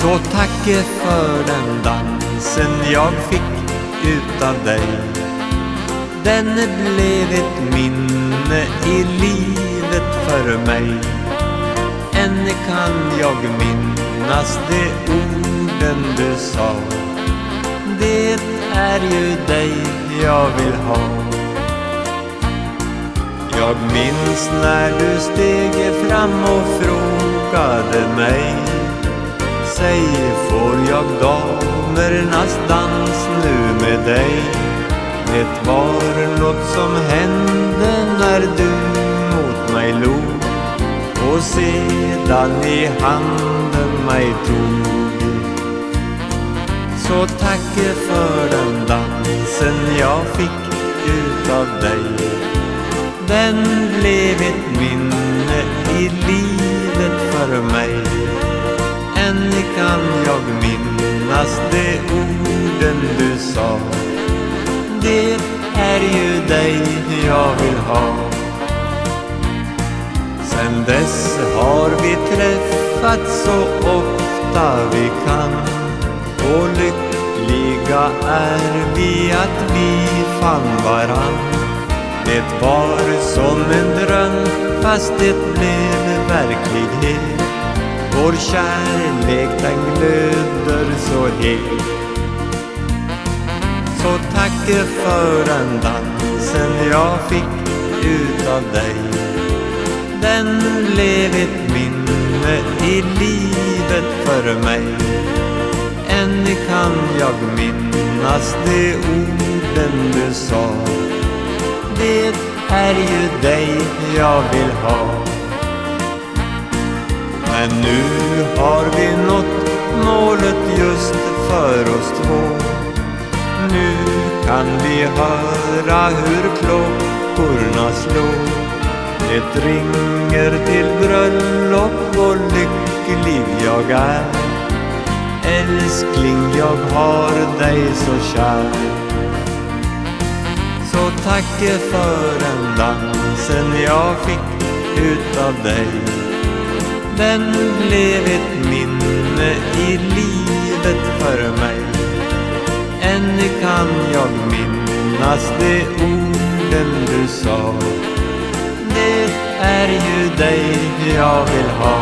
Så tacke för den dansen jag fick utav dig. Den blev ett minne i livet för mig. Än kan jag minnas de orden du sa. Det är ju dig jag vill ha. Jag minns när du steg fram och frågade mig sig får jag damernas dans nu med dig? Det var något som hände när du mot mig log och sedan i handen mig tog. Så tack för den dansen jag fick utav dig. Den blev ett minne Kan jag minnas de orden du sa. Det är ju dig jag vill ha. Sen dess har vi träffats så ofta vi kan och lyckliga är vi att vi fann varann. Det var som en dröm fast det blev verklighet. Vår kärlek den glöder så het. Så tack för den dansen jag fick utav dig. Den blev ett minne i livet för mig. Än kan jag minnas de orden du sa. Det är ju dig jag vill ha. Men nu har vi nått målet just för oss två. Nu kan vi höra hur klockorna slår. Det ringer till bröllop och lycklig jag är. Älskling, jag har dig så kär. Så tacke för den dansen jag fick utav dig. Den blev ett minne i livet för mig. Ännu kan jag minnas de orden du sa. Det är ju dig jag vill ha.